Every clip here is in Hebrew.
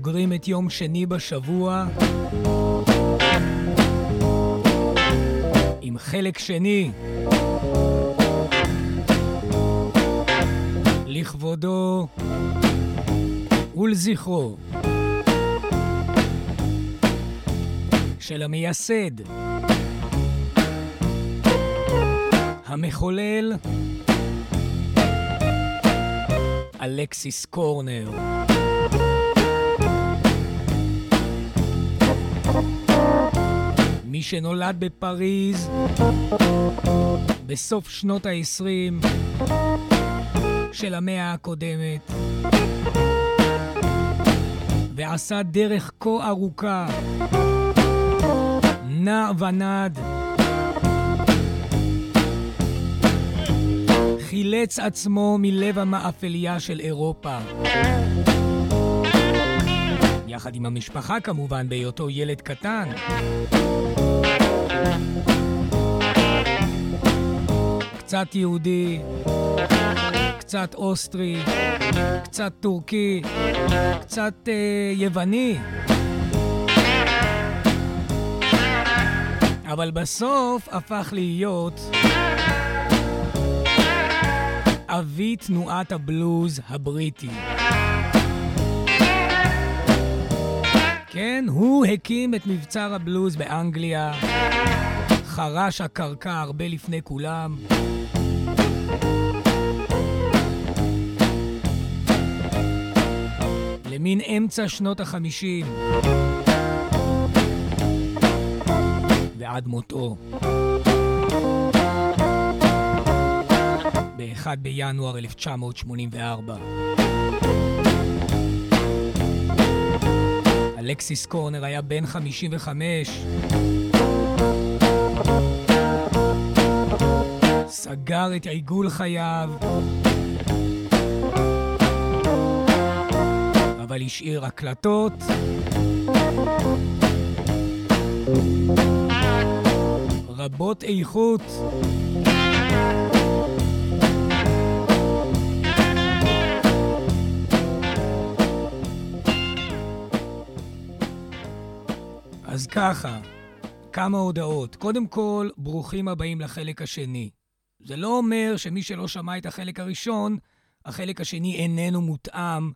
סוגרים את יום שני בשבוע עם חלק שני לכבודו ולזכרו של המייסד, המחולל, אלכסיס קורנר. מי שנולד בפריז בסוף שנות ה-20 של המאה הקודמת ועשה דרך כה ארוכה, נע ונד, חילץ עצמו מלב המאפליה של אירופה. יחד עם המשפחה כמובן, בהיותו ילד קטן. קצת יהודי, קצת אוסטרי, קצת טורקי, קצת אה, יווני. אבל בסוף הפך להיות אבי תנועת הבלוז הבריטי. כן, הוא הקים את מבצר הבלוז באנגליה, חרש הקרקע הרבה לפני כולם. למין אמצע שנות החמישים. ועד מותו. ב-1 בינואר 1984. אלכסיס קורנר היה בן 55. סגר את עיגול חייו, אבל השאיר הקלטות. רבות איכות. אז ככה, כמה הודעות. קודם כל, ברוכים הבאים לחלק השני. זה לא אומר שמי שלא שמע את החלק הראשון, החלק השני איננו מותאם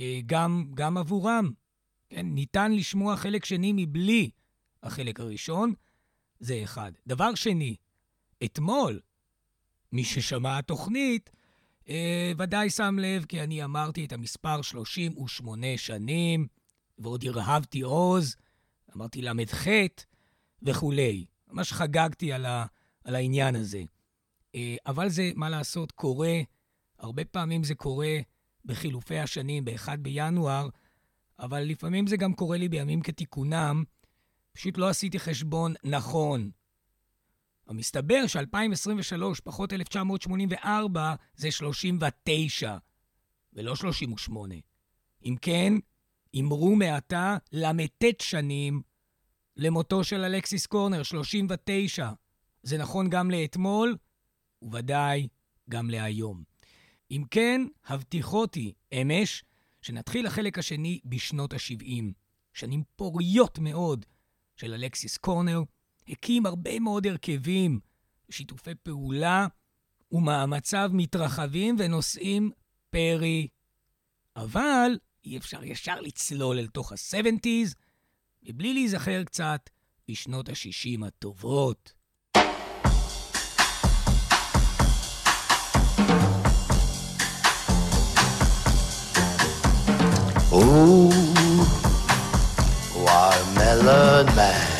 אה, גם, גם עבורם. כן, ניתן לשמוע חלק שני מבלי החלק הראשון, זה אחד. דבר שני, אתמול, מי ששמע התוכנית, אה, ודאי שם לב, כי אני אמרתי את המספר 38 שנים, ועוד הרהבתי עוז, אמרתי ל"ח וכולי. ממש חגגתי על, ה, על העניין הזה. אה, אבל זה, מה לעשות, קורה, הרבה פעמים זה קורה בחילופי השנים, ב-1 בינואר, אבל לפעמים זה גם קורה לי בימים כתיקונם, פשוט לא עשיתי חשבון נכון. המסתבר ש-2023 פחות 1984 זה 39, ולא 38. אם כן, אמרו מעתה ל"ט שנים למותו של אלכסיס קורנר, 39. זה נכון גם לאתמול, וודאי גם להיום. אם כן, הבטיחותי אמש שנתחיל החלק השני בשנות ה-70. שנים פוריות מאוד של אלכסיס קורנר, הקים הרבה מאוד הרכבים, שיתופי פעולה, ומאמציו מתרחבים ונושאים פרי. אבל אי אפשר ישר לצלול אל תוך ה-70's, מבלי להיזכר קצת בשנות ה-60 הטובות. Ooh, watermelon man.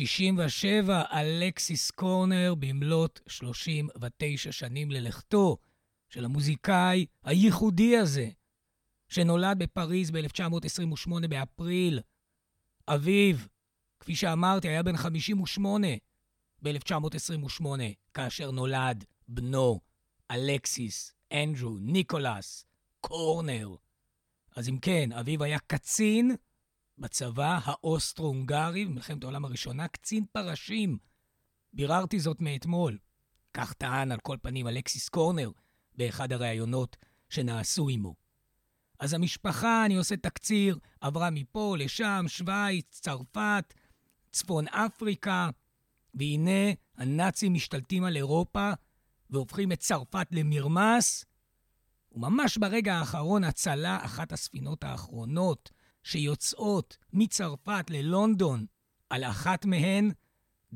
1967, אלכסיס קורנר במלאת 39 שנים ללכתו של המוזיקאי הייחודי הזה, שנולד בפריז ב-1928 באפריל. אביו, כפי שאמרתי, היה בן 58 ב-1928, כאשר נולד בנו, אלכסיס, אנדרו, ניקולס, קורנר. אז אם כן, אביו היה קצין, בצבא האוסטרו-הונגרי במלחמת העולם הראשונה, קצין פרשים. ביררתי זאת מאתמול. כך טען על כל פנים אלכסיס קורנר באחד הראיונות שנעשו עמו. אז המשפחה, אני עושה תקציר, עברה מפה לשם, שווייץ, צרפת, צפון אפריקה, והנה הנאצים משתלטים על אירופה והופכים את צרפת למרמס, וממש ברגע האחרון הצלה אחת הספינות האחרונות שיוצאות מצרפת ללונדון, על אחת מהן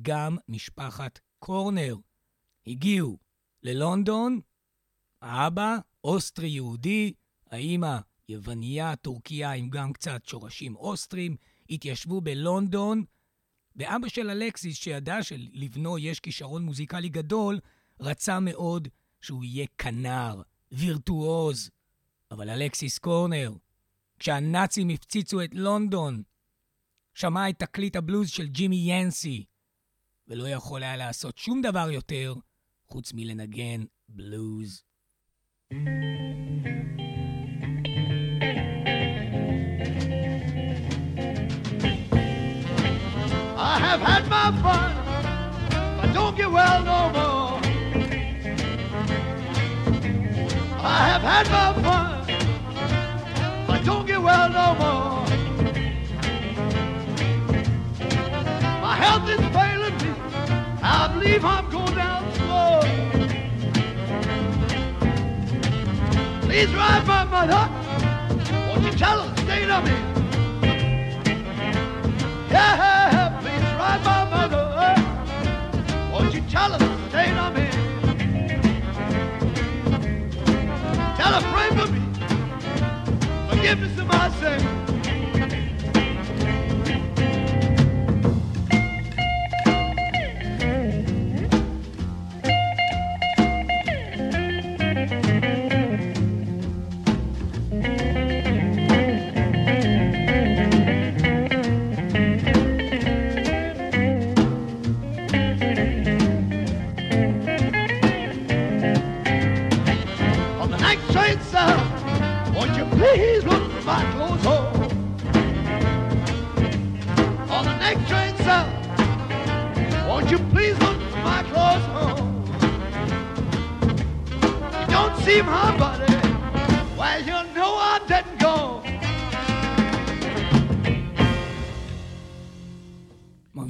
גם משפחת קורנר. הגיעו ללונדון, האבא אוסטרי-יהודי, האימא יווניה, טורקיה עם גם קצת שורשים אוסטרים, התיישבו בלונדון, ואבא של אלכסיס, שידע שלבנו יש כישרון מוזיקלי גדול, רצה מאוד שהוא יהיה כנר, וירטואוז. אבל אלכסיס קורנר, כשהנאצים הפציצו את לונדון, שמע את תקליט הבלוז של ג'ימי ינסי, ולא יכול היה לעשות שום דבר יותר חוץ מלנגן בלוז. I have had my fun, but don't get well no more. I have had my fun, don't get well no more. My health is failing me. I believe I'm going down slow. Please ride my mother. Won't you tell her the state I'm in? Yeah, please write my mother. Won't you tell her the state I'm in? Tell her pray for me. Forgiveness of my sin.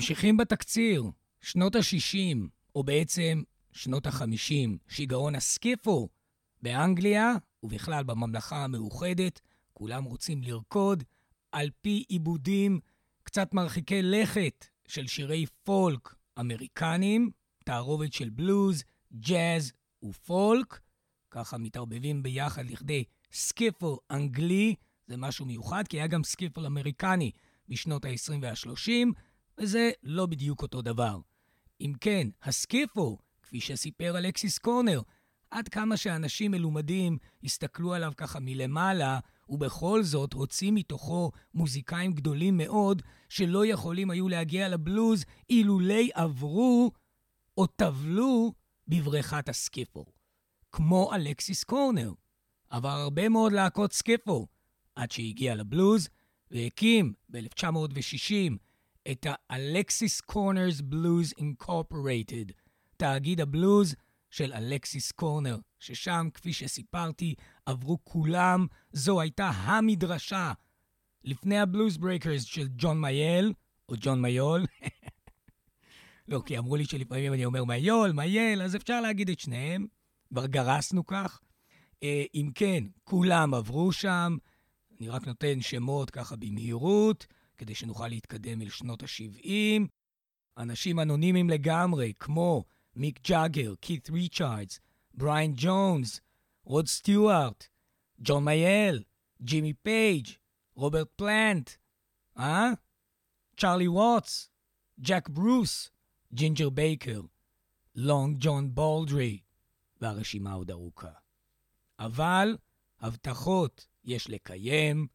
ממשיכים בתקציר, שנות ה-60, או בעצם שנות ה-50, שיגעון הסקיפל. באנגליה, ובכלל בממלכה המאוחדת, כולם רוצים לרקוד על פי עיבודים קצת מרחיקי לכת של שירי פולק אמריקנים, תערובת של בלוז, ג'אז ופולק, ככה מתערבבים ביחד לכדי סקיפל אנגלי, זה משהו מיוחד, כי היה גם סקיפל אמריקני בשנות ה-20 וה-30, וזה לא בדיוק אותו דבר. אם כן, הסקיפו, כפי שסיפר אלכסיס קורנר, עד כמה שאנשים מלומדים הסתכלו עליו ככה מלמעלה, ובכל זאת הוציא מתוכו מוזיקאים גדולים מאוד, שלא יכולים היו להגיע לבלוז אילולי עברו או טבלו בבריכת הסקיפו. כמו אלכסיס קורנר. עבר הרבה מאוד להקות סקיפל, עד שהגיע לבלוז, והקים ב-1960 את ה- Alexis Korner's Blues Incorporated, תאגיד הבלוז של אלכסיס קורנר, ששם, כפי שסיפרתי, עברו כולם, זו הייתה המדרשה לפני ה-Bluesbreakers של ג'ון מייל, או ג'ון מיול. לא, כי אמרו לי שלפעמים אני אומר מיול, מייל, אז אפשר להגיד את שניהם. כבר גרסנו כך. אה, אם כן, כולם עברו שם. אני רק נותן שמות ככה במהירות, כדי שנוכל להתקדם אל שנות ה-70. אנשים אנונימיים לגמרי, כמו מיק ג'אגר, כית ריצ'ארדס, בריין ג'ונס, רוד סטיוארט, ג'ון מייל, ג'ימי פייג', רוברט פלנט, אה? צ'ארלי ווטס, ג'ק ברוס, ג'ינג'ר בייקר, לונג ג'ון בולדרי, והרשימה עוד ארוכה. אבל הבטחות יש לקיים,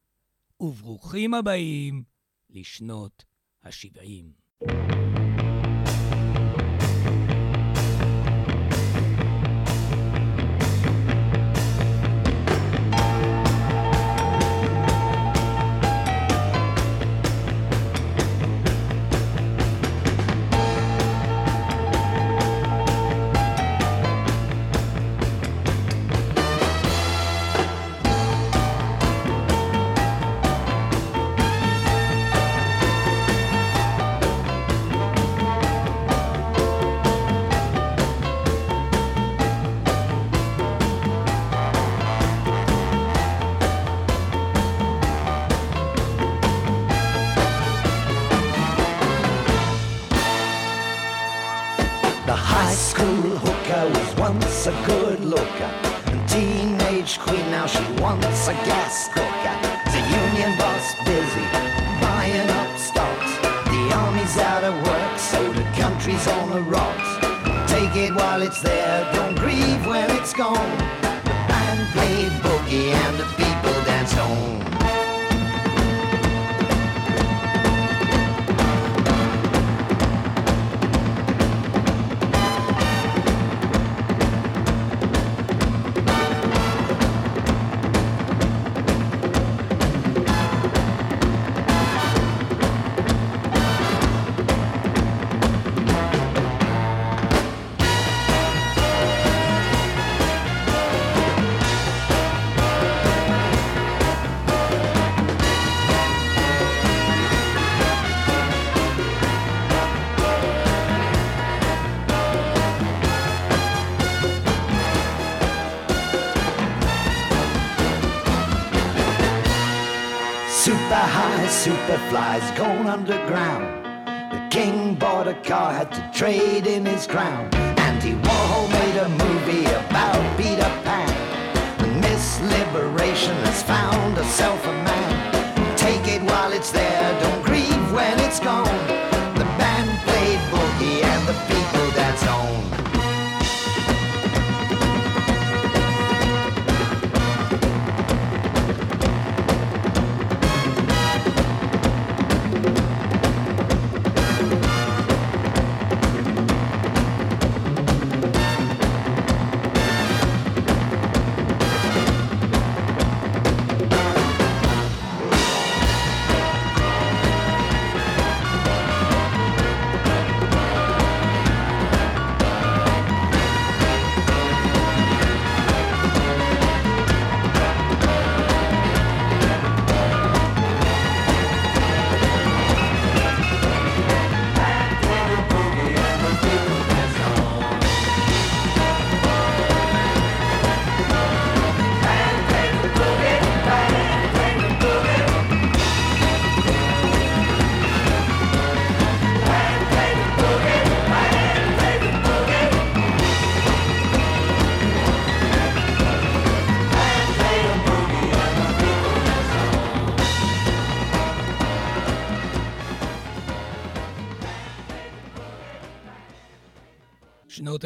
וברוכים הבאים לשנות it while it's there. Don't grieve when it's gone. Underground. The king bought a car, had to trade in his crown. Andy Warhol made a movie about Peter Pan. And Miss Liberation has found herself a man. Take it while it's there, don't grieve when it's gone.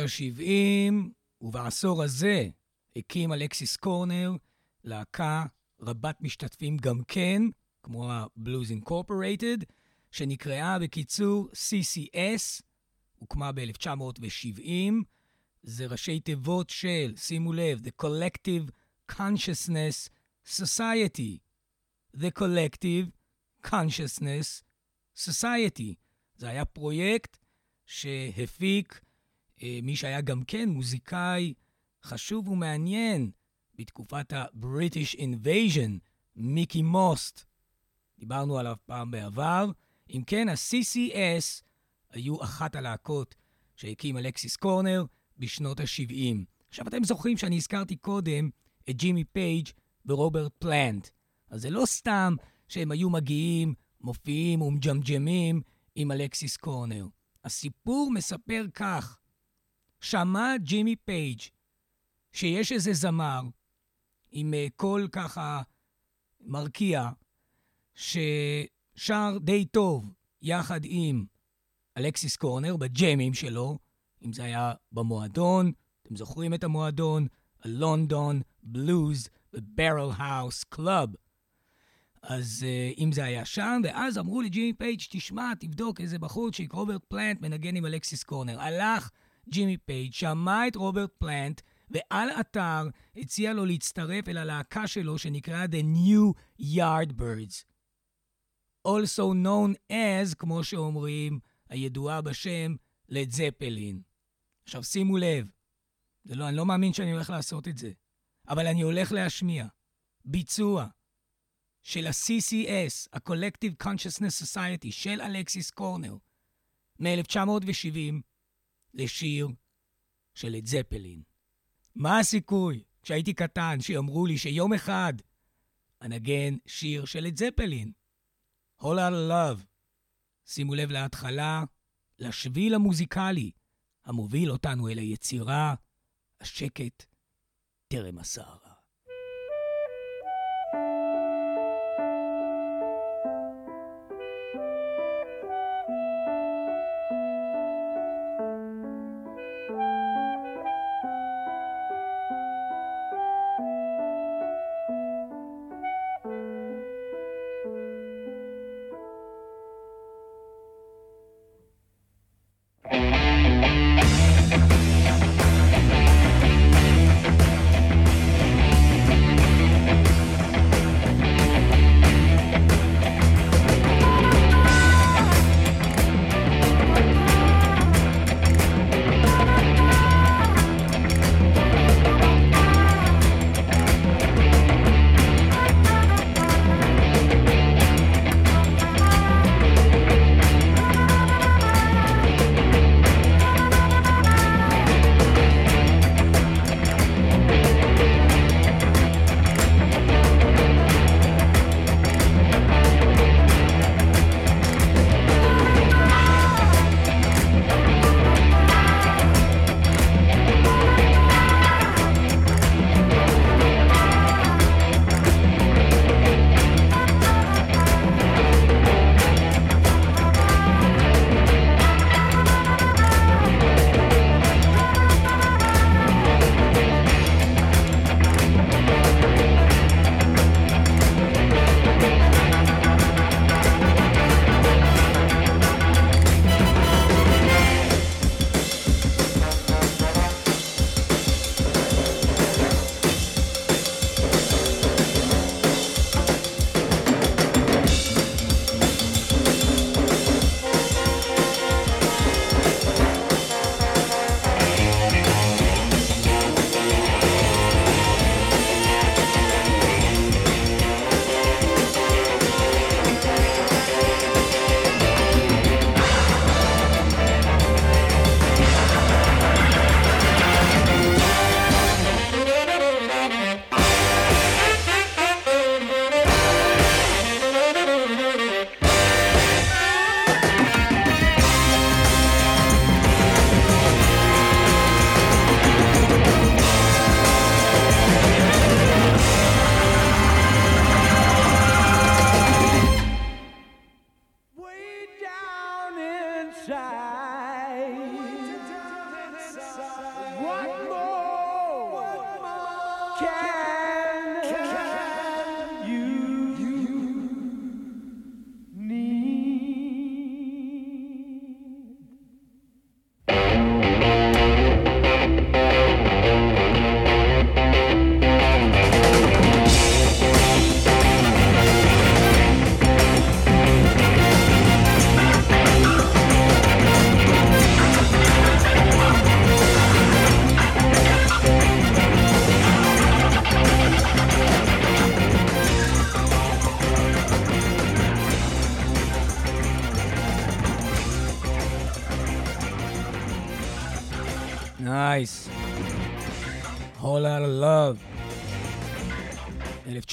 ה-70, ובעשור הזה הקים אלכסיס קורנר להקה רבת משתתפים גם כן, כמו ה-Blues Incorporated, שנקראה בקיצור CCS, הוקמה ב-1970. זה ראשי תיבות של, שימו לב, The Collective Consciousness Society. The Collective Consciousness Society. זה היה פרויקט שהפיק מי שהיה גם כן מוזיקאי חשוב ומעניין בתקופת ה-British Invasion, מיקי מוסט. דיברנו עליו פעם בעבר. אם כן, ה-CCS היו אחת הלהקות שהקים אלכסיס קורנר בשנות ה-70. עכשיו, אתם זוכרים שאני הזכרתי קודם את ג'ימי פייג' ורוברט פלנט. אז זה לא סתם שהם היו מגיעים, מופיעים ומג'מג'מים עם אלכסיס קורנר. הסיפור מספר כך: שמע ג'ימי פייג' שיש איזה זמר עם אה, קול ככה מרקיע, ששר די טוב יחד עם אלכסיס קורנר בג'מים שלו, אם זה היה במועדון, אתם זוכרים את המועדון? ה-London Blues ו-Barrelhouse Club. אז אה, אם זה היה שם, ואז אמרו לג'ימי פייג', תשמע, תבדוק איזה בחורצ'יק, רוברט פלנט מנגן עם אלכסיס קורנר. הלך ג'ימי פייג', שמע את רוברט פלנט, ועל אתר הציע לו להצטרף אל הלהקה שלו שנקרא The New Yardbirds. Also known as, כמו שאומרים, הידועה בשם לד זפלין. עכשיו שימו לב, זה לא, אני לא מאמין שאני הולך לעשות את זה, אבל אני הולך להשמיע ביצוע של ה-CCS, ה-Collective Consciousness Society, של אלכסיס קורנר, מ-1970, לשיר של לד זפלין. מה הסיכוי, כשהייתי קטן, שיאמרו לי שיום אחד אנגן שיר של לד זפלין? Whole Lotta Love. שימו לב להתחלה, לשביל המוזיקלי המוביל אותנו אל היצירה, השקט טרם הסערה.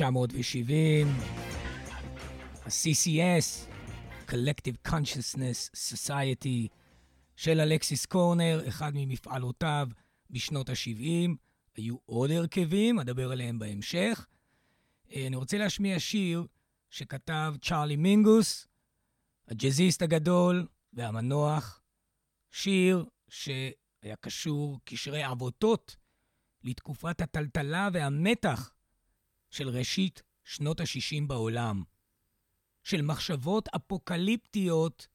1970. ה-CCS, Collective Consciousness Society, של אלכסיס קורנר, אחד ממפעלותיו בשנות ה-70. היו עוד הרכבים, אדבר עליהם בהמשך. אה, אני רוצה להשמיע שיר שכתב צ'ארלי מינגוס, הג'אזיסט הגדול והמנוח, שיר שהיה קשור קשרי עבותות לתקופת הטלטלה והמתח של ראשית שנות ה-60 בעולם, של מחשבות אפוקליפטיות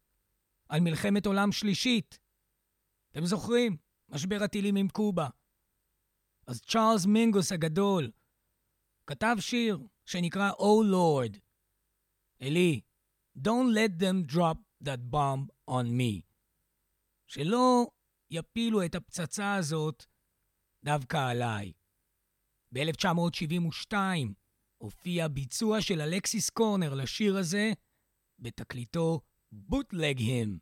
על מלחמת עולם שלישית. אתם זוכרים? משבר הטילים עם קובה. אז צ'ארלס מינגוס הגדול כתב שיר שנקרא Oh Lord. אלי, Don't let them drop that bomb on me. שלא יפילו את הפצצה הזאת דווקא עליי. ב-1972 הופיע ביצוע של אלכסיס קורנר לשיר הזה בתקליטו Bootleg Him.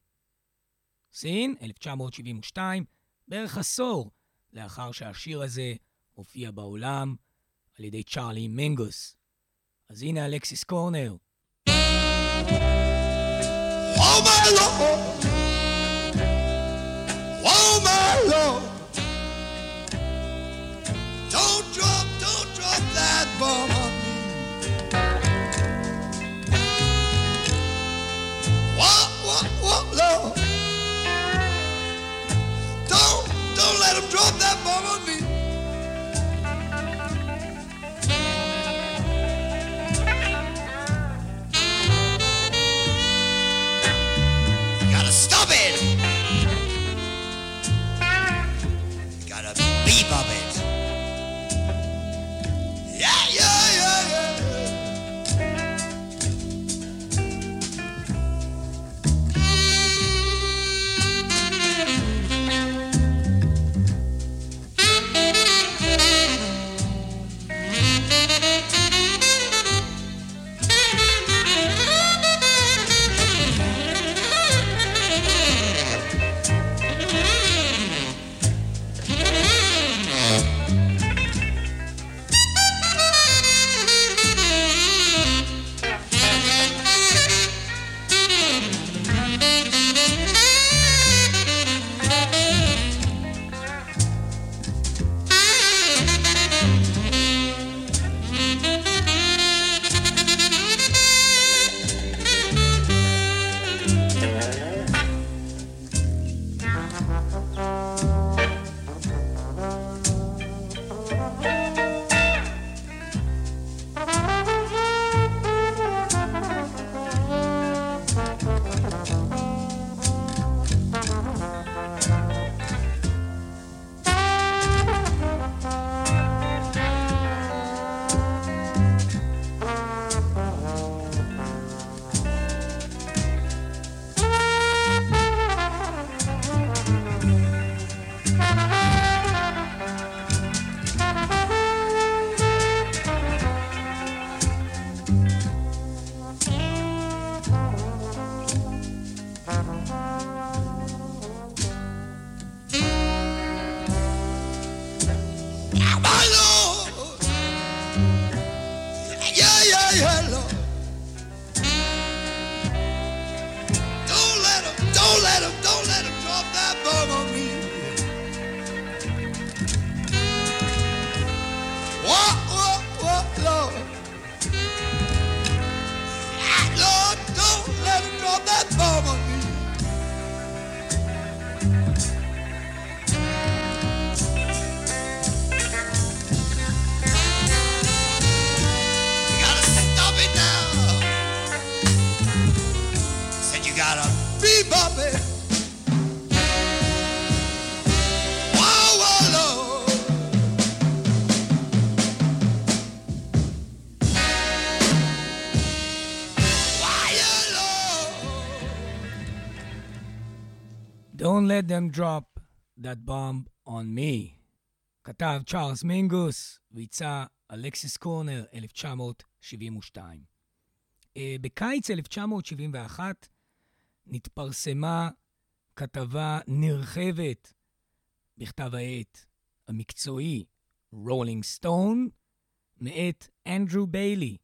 סין, 1972, בערך עשור לאחר שהשיר הזה הופיע בעולם על ידי צ'ארלי מינגוס. אז הנה אלכסיס קורנר. Oh my Lord, Don't let them drop that bomb on me. כתב צ'ארלס מינגוס, וביצע אלכסיס קורנר, 1972. אה, בקיץ 1971 נתפרסמה כתבה נרחבת בכתב העת המקצועי רולינג סטון, מאת אנדרו ביילי,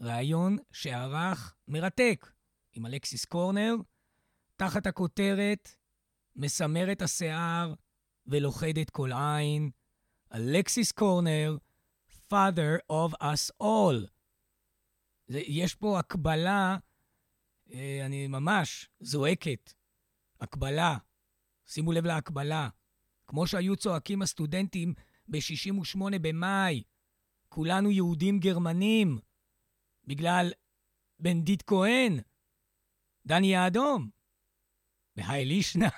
ראיון שערך מרתק עם אלכסיס קורנר, תחת הכותרת מסמרת השיער ולוכדת כל עין, אלכסיס קורנר, father of us all. זה, יש פה הקבלה, אה, אני ממש זועקת, הקבלה. שימו לב להקבלה. כמו שהיו צועקים הסטודנטים ב-68 במאי, כולנו יהודים גרמנים, בגלל בנדית כהן, דני האדום. בהאי לישנא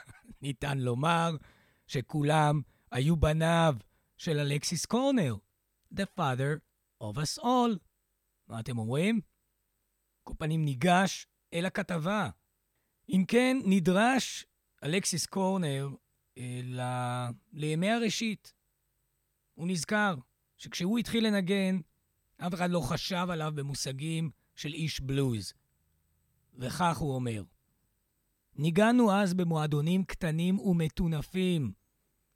ניתן לומר שכולם היו בניו של אלכסיס קורנר, the father of us all. מה אתם אומרים? כל פנים ניגש אל הכתבה. אם כן, נדרש אלכסיס קורנר אה, ל... לימי הראשית. הוא נזכר שכשהוא התחיל לנגן, אף אחד לא חשב עליו במושגים של איש בלוז. וכך הוא אומר: ניגענו אז במועדונים קטנים ומטונפים,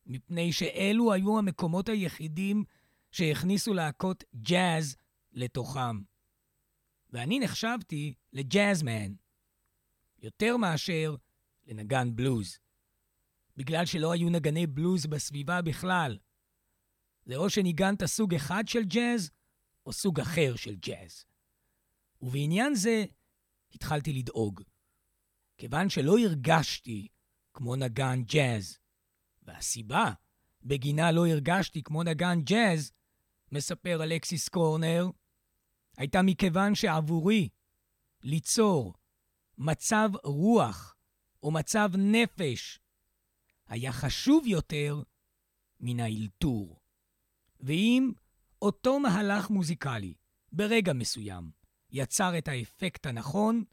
מפני שאלו היו המקומות היחידים שהכניסו להקות ג'אז לתוכם. ואני נחשבתי לג'אזמן, יותר מאשר לנגן בלוז, בגלל שלא היו נגני בלוז בסביבה בכלל. זה או שניגנת סוג אחד של ג'אז, או סוג אחר של ג'אז. ובעניין זה התחלתי לדאוג. כיוון שלא הרגשתי כמו נגן ג'אז, והסיבה בגינה לא הרגשתי כמו נגן ג'אז, מספר אלכסיס קורנר, הייתה מכיוון שעבורי ליצור מצב רוח או מצב נפש היה חשוב יותר מן האלתור. ואם אותו מהלך מוזיקלי ברגע מסוים יצר את האפקט הנכון,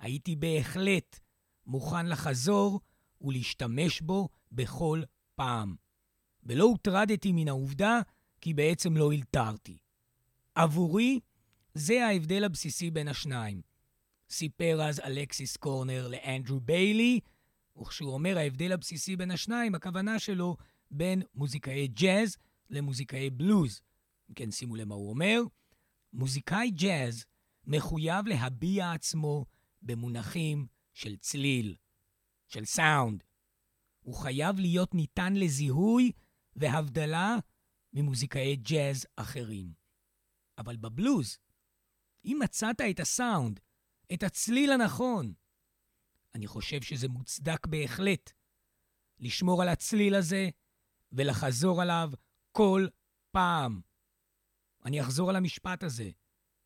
הייתי בהחלט מוכן לחזור ולהשתמש בו בכל פעם. ולא הוטרדתי מן העובדה כי בעצם לא אלתרתי. עבורי, זה ההבדל הבסיסי בין השניים. סיפר אז אלכסיס קורנר לאנדרו ביילי, וכשהוא אומר ההבדל הבסיסי בין השניים, הכוונה שלו בין מוזיקאי ג'אז למוזיקאי בלוז. כן, שימו לב מה הוא אומר. מוזיקאי ג'אז מחויב להביע עצמו במונחים של צליל, של סאונד. הוא חייב להיות ניתן לזיהוי והבדלה ממוזיקאי ג'אז אחרים. אבל בבלוז, אם מצאת את הסאונד, את הצליל הנכון, אני חושב שזה מוצדק בהחלט לשמור על הצליל הזה ולחזור עליו כל פעם. אני אחזור על המשפט הזה,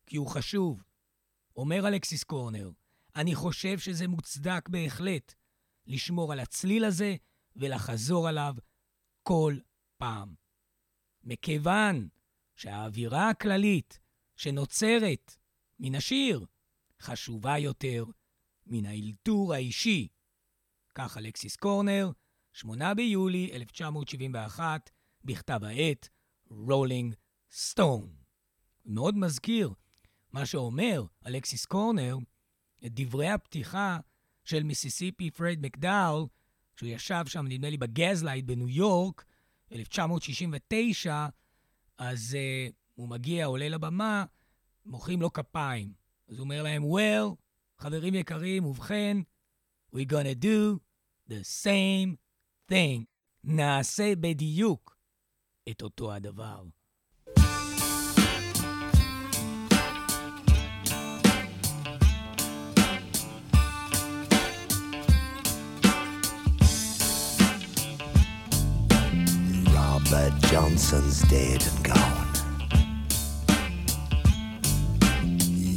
כי הוא חשוב. אומר אלכסיס קורנר, אני חושב שזה מוצדק בהחלט לשמור על הצליל הזה ולחזור עליו כל פעם. מכיוון שהאווירה הכללית שנוצרת מן השיר חשובה יותר מן האלתור האישי. כך אלכסיס קורנר, 8 ביולי 1971, בכתב העת רולינג סטון. מאוד מזכיר מה שאומר אלכסיס קורנר, את דברי הפתיחה של מיסיסיפי פרד מקדאול, כשהוא ישב שם, נדמה לי, בגזלייט בניו יורק, 1969, אז אה, הוא מגיע, עולה לבמה, מוחאים לו כפיים. אז הוא אומר להם, well, חברים יקרים, ובכן, we gonna do the same thing. נעשה בדיוק את אותו הדבר. Robert Johnson's dead and gone.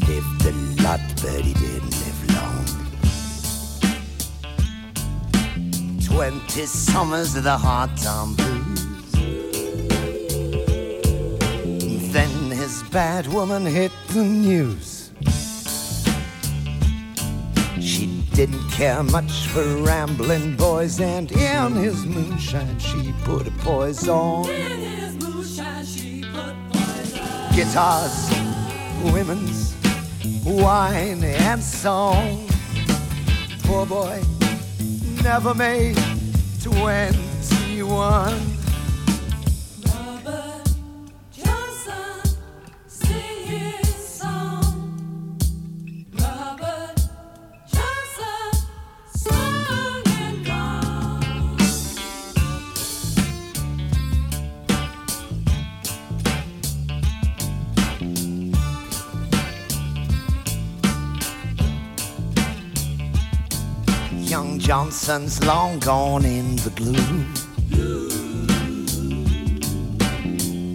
Lived a lot, but he didn't live long. Twenty summers of the hard time blues. Then his bad woman hit the news. Didn't care much for rambling boys, and in his moonshine she put a poison. Guitars, women's wine and song. Poor boy never made 21. Johnson's long gone in the gloom.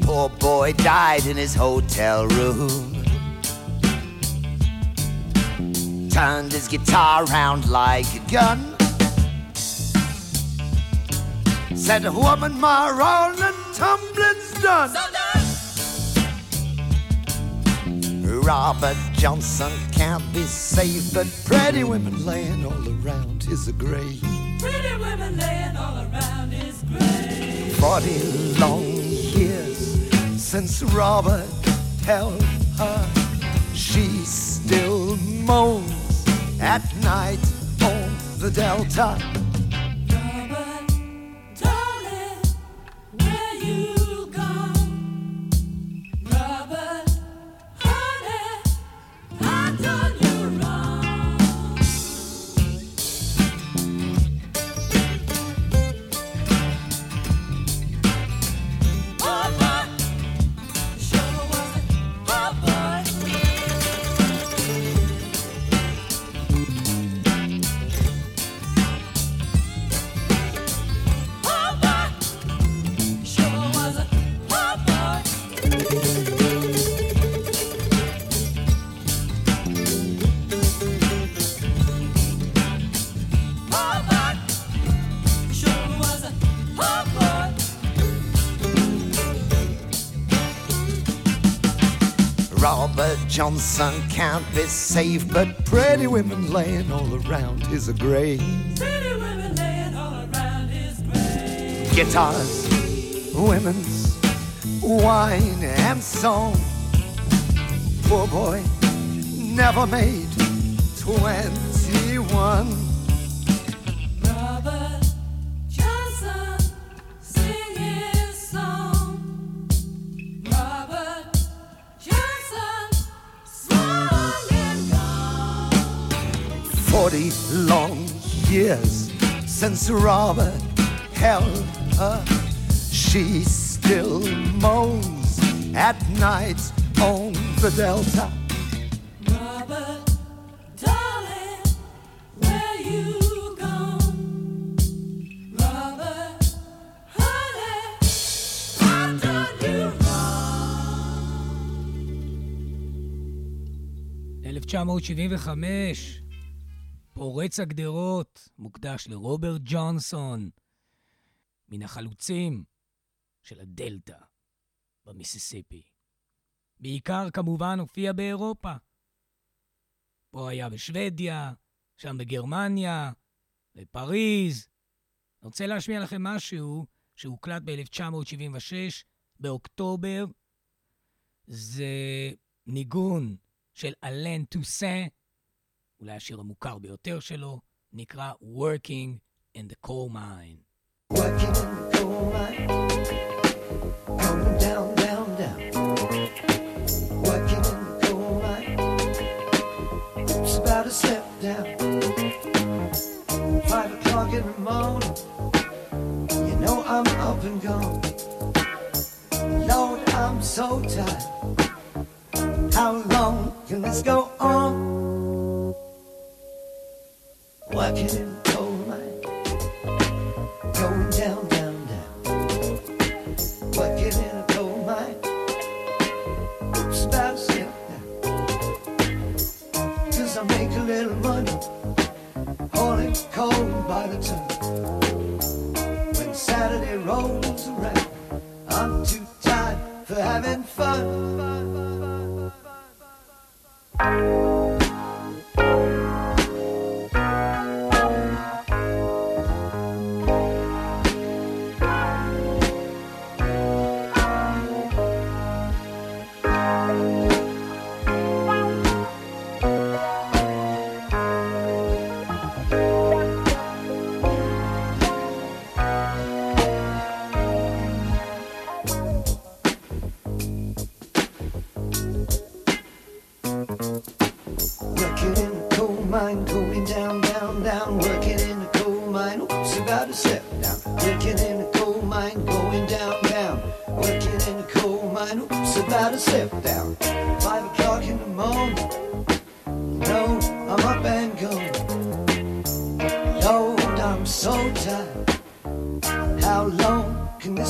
Poor boy died in his hotel room. Turned his guitar around like a gun. Said, Woman, my rolling tumbling's done. Robert Johnson can't be saved, but pretty women laying all around his grave. Pretty women laying all around his grave. Forty long years since Robert held her, she still moans at night on the Delta. Johnson can't be safe, but pretty women laying all around his grave. Pretty women laying all around his grave. Guitars, women's wine and song. Poor boy never made twenty-one. Since Robert held her. She still moans at night on the Delta. Robert, darling, where you gone? Robert, honey, I've done you wrong. 1975 פורץ הגדרות, מוקדש לרוברט ג'ונסון, מן החלוצים של הדלתא במיסיסיפי. בעיקר כמובן הופיע באירופה. פה היה בשוודיה, שם בגרמניה, בפריז. אני רוצה להשמיע לכם משהו שהוקלט ב-1976, באוקטובר. זה ניגון של אלן טוסן, אולי השיר המוכר ביותר שלו, נקרא Working in the Coal Mine. Working in the coal mine,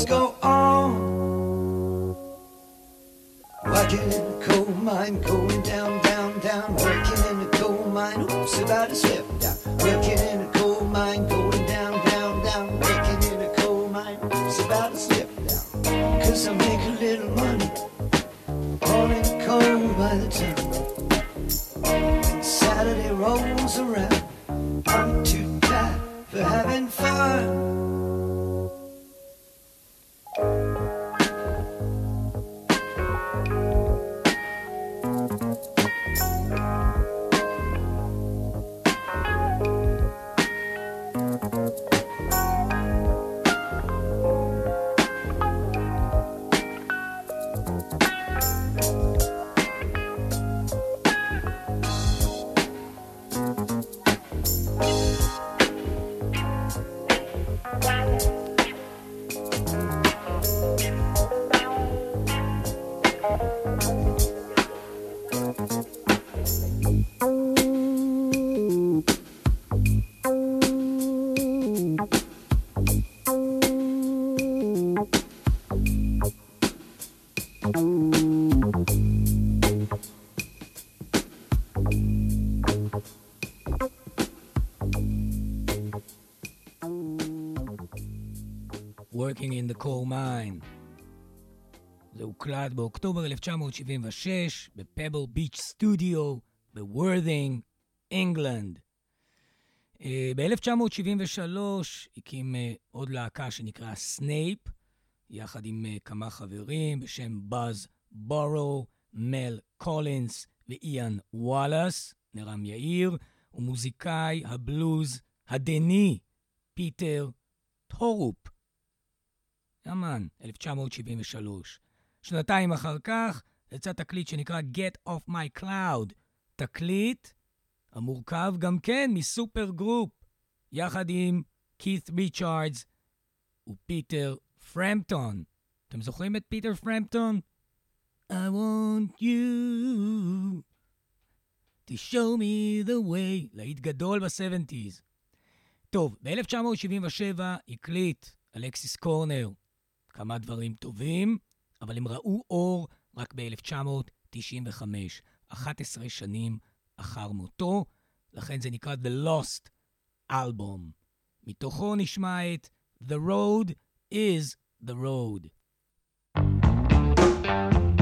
this go on? Working in a coal mine, going down, down, down. Working in a coal mine, oops, about to slip down. Working in a coal mine, going down, down, down. Working in a coal mine, oops, about to slip down. Cause I make a little money, hauling coal by the ton. The Coal Mine. זה הוקלט באוקטובר 1976 ב-Pebble Beach Studio בוורת'ינג, אנגלנד. ב-1973 הקים אה, עוד להקה שנקרא סנייפ, יחד עם אה, כמה חברים בשם באז בורו, מל קולינס ואיאן וואלאס, נרם יאיר, ומוזיקאי הבלוז הדני, פיטר טורופ. אמן, 1973. שנתיים אחר כך יצא תקליט שנקרא Get Off My Cloud. תקליט המורכב גם כן מ super group, יחד עם כית ריצ'ארדס ופיטר פרמפטון. אתם זוכרים את פיטר פרמפטון? I want you to show me the way, להיט גדול ב-70's. טוב, ב-1977 הקליט אלכסיס קורנר כמה דברים טובים, אבל הם ראו אור רק ב-1995, 11 שנים אחר מותו, לכן זה נקרא The Lost Album. מתוכו נשמע את The Road is the Road. called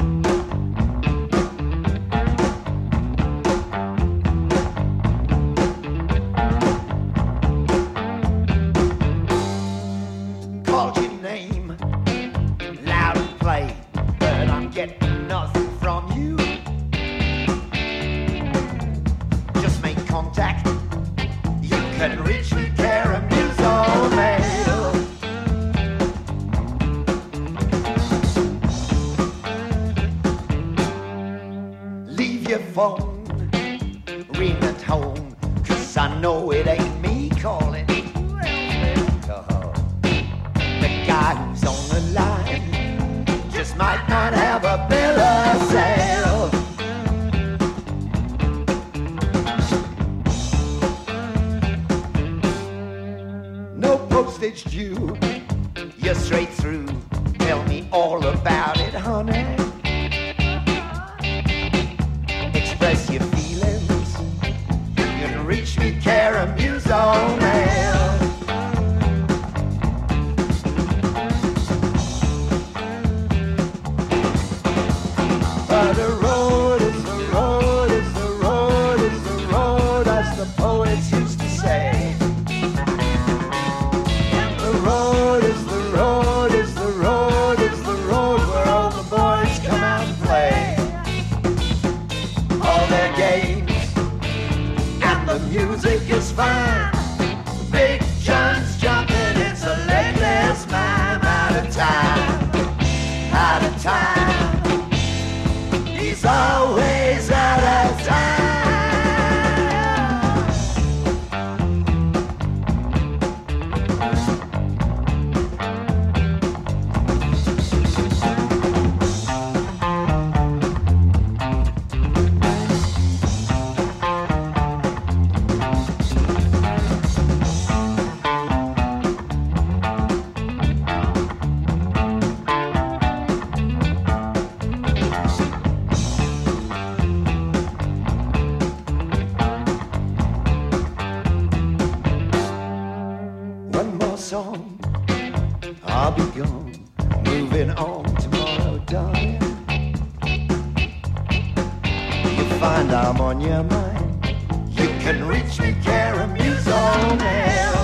I'm nothing from you. Just make contact. You can reach me, caramels mail. Leave your phone, ring at home, cause I know it ain't me calling. The guy Alabama. I'm on your mind. You can reach me. But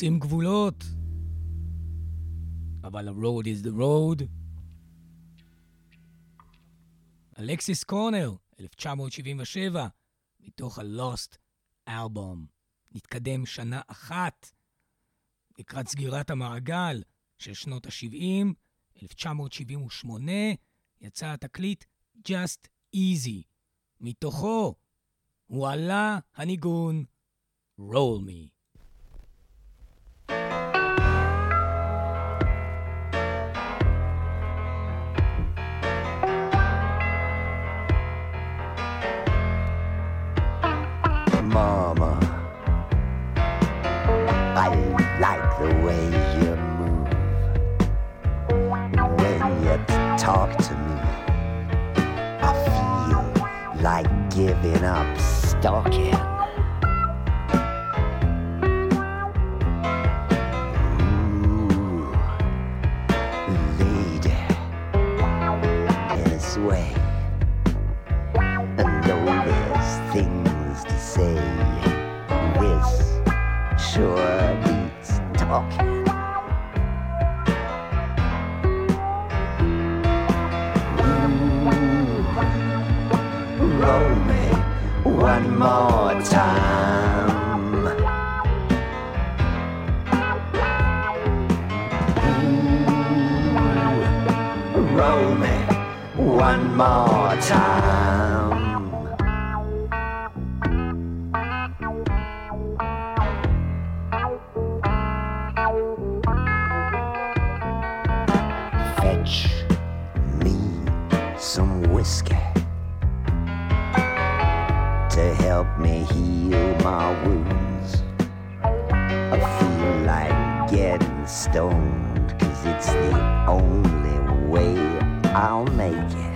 חוצים גבולות. אבל ה-road is the road. אלכסיס קורנר, 1977, מתוך ה-Lost Album. נתקדם שנה אחת לקראת סגירת המעגל של שנות ה-70, 1978, יצא התקליט Just Easy. מתוכו הועלה הניגון Roll Me. Talk to me. I feel like giving up stalking. Ooh, lady, in way. There's things to say, sure beats talking. More time. Ooh, roll me one more time. Heal my wounds. I feel like getting stoned, cause it's the only way I'll make it.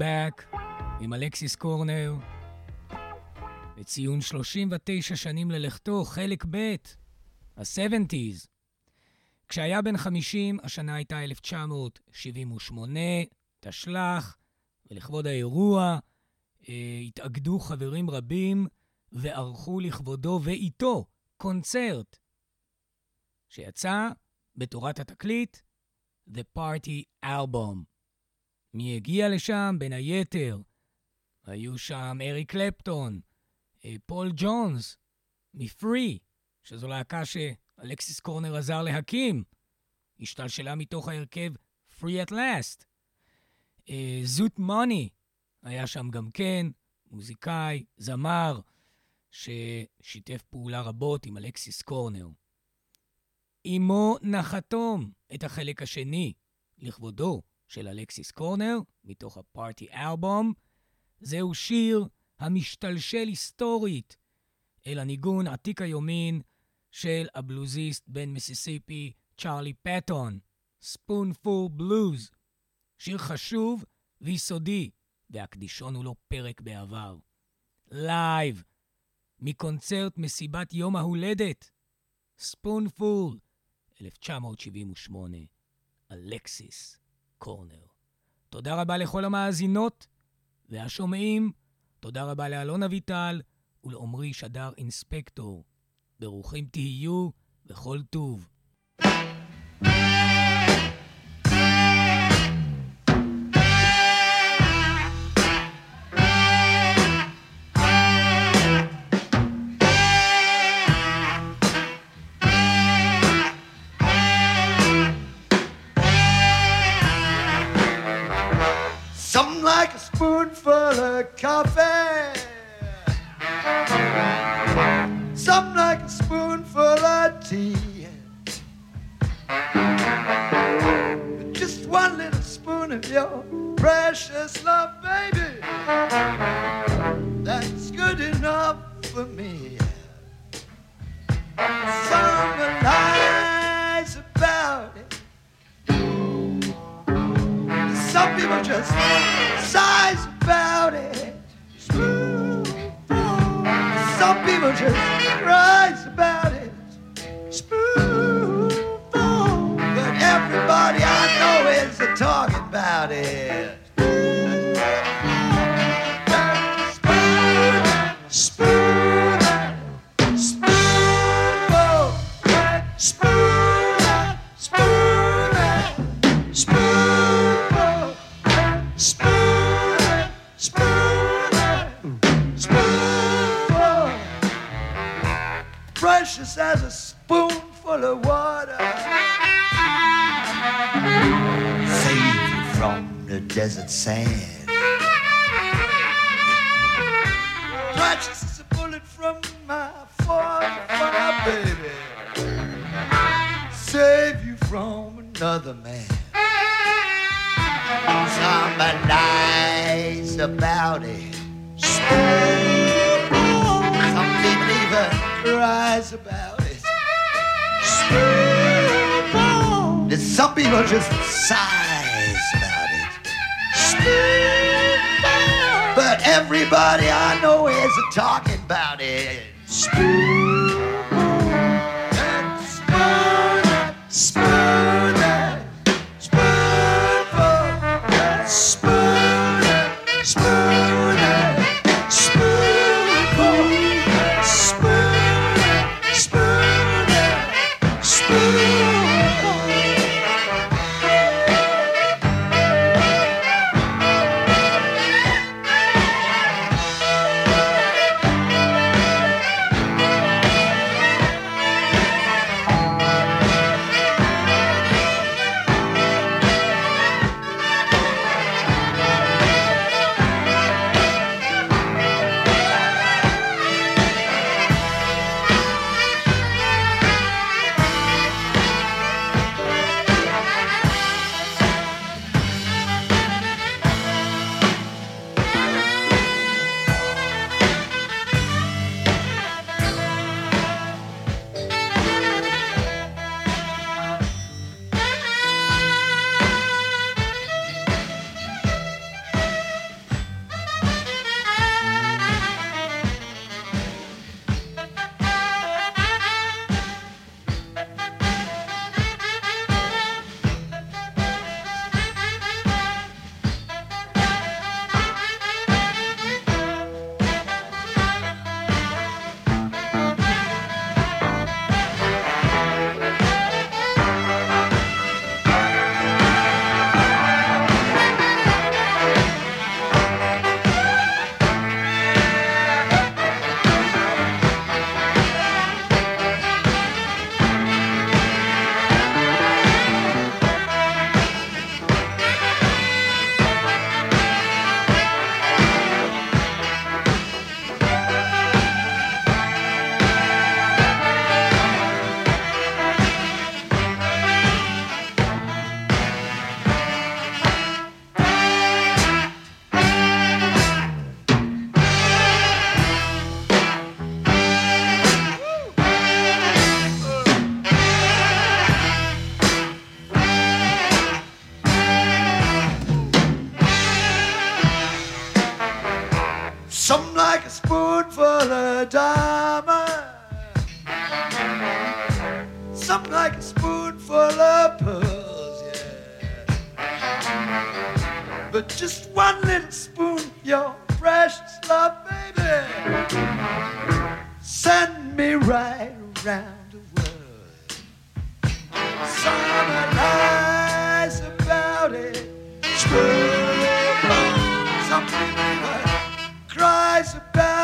Back עם אלכסיס קורנר, לציון 39 שנים ללכתו, חלק ב', ה-70's. כשהיה בן 50, השנה הייתה 1978, תשל"ח, ולכבוד האירוע אה, התאגדו חברים רבים וערכו לכבודו ואיתו קונצרט שיצא בתורת התקליט The Party Album. מי הגיע לשם? בין היתר, היו שם אריק קלפטון, אה, פול ג'ונס, מפרי, שזו להקה שאלכסיס קורנר עזר להקים, השתלשלה מתוך ההרכב Free at Last. זוט uh, מוני היה שם גם כן, מוזיקאי, זמר, ששיתף פעולה רבות עם אלכסיס קורנר. אנו נחתום את החלק השני לכבודו של אלכסיס קורנר, מתוך ה Party Album. זהו שיר המשתלשל היסטורית אל הניגון עתיק היומין של הבלוזיסט בן מיסיסיפי צ'ארלי פטון, Spoonful Blues. שיר חשוב ויסודי, והקדשנו לו פרק בעבר. live, מקונצרט מסיבת יום ההולדת, ספונפול, 1978, אלכסיס קורנר. תודה רבה לכל המאזינות והשומעים, תודה רבה לאלון אביטל ולעמרי שדר אינספקטור. ברוכים תהיו וכל טוב. Of coffee. Something like a spoonful of tea. Just one little spoon of your precious love, baby. That's good enough for me. Some lies about it. Some people just sighs Some people just cries about it. Oh, but everybody I know is a talking about it. Precious as a spoonful of water. Save you from the desert sand. Precious as a bullet from my 45, baby. Save you from another man. Somebody people just sighs about it. But everybody I know is talking about it. Spoon, I should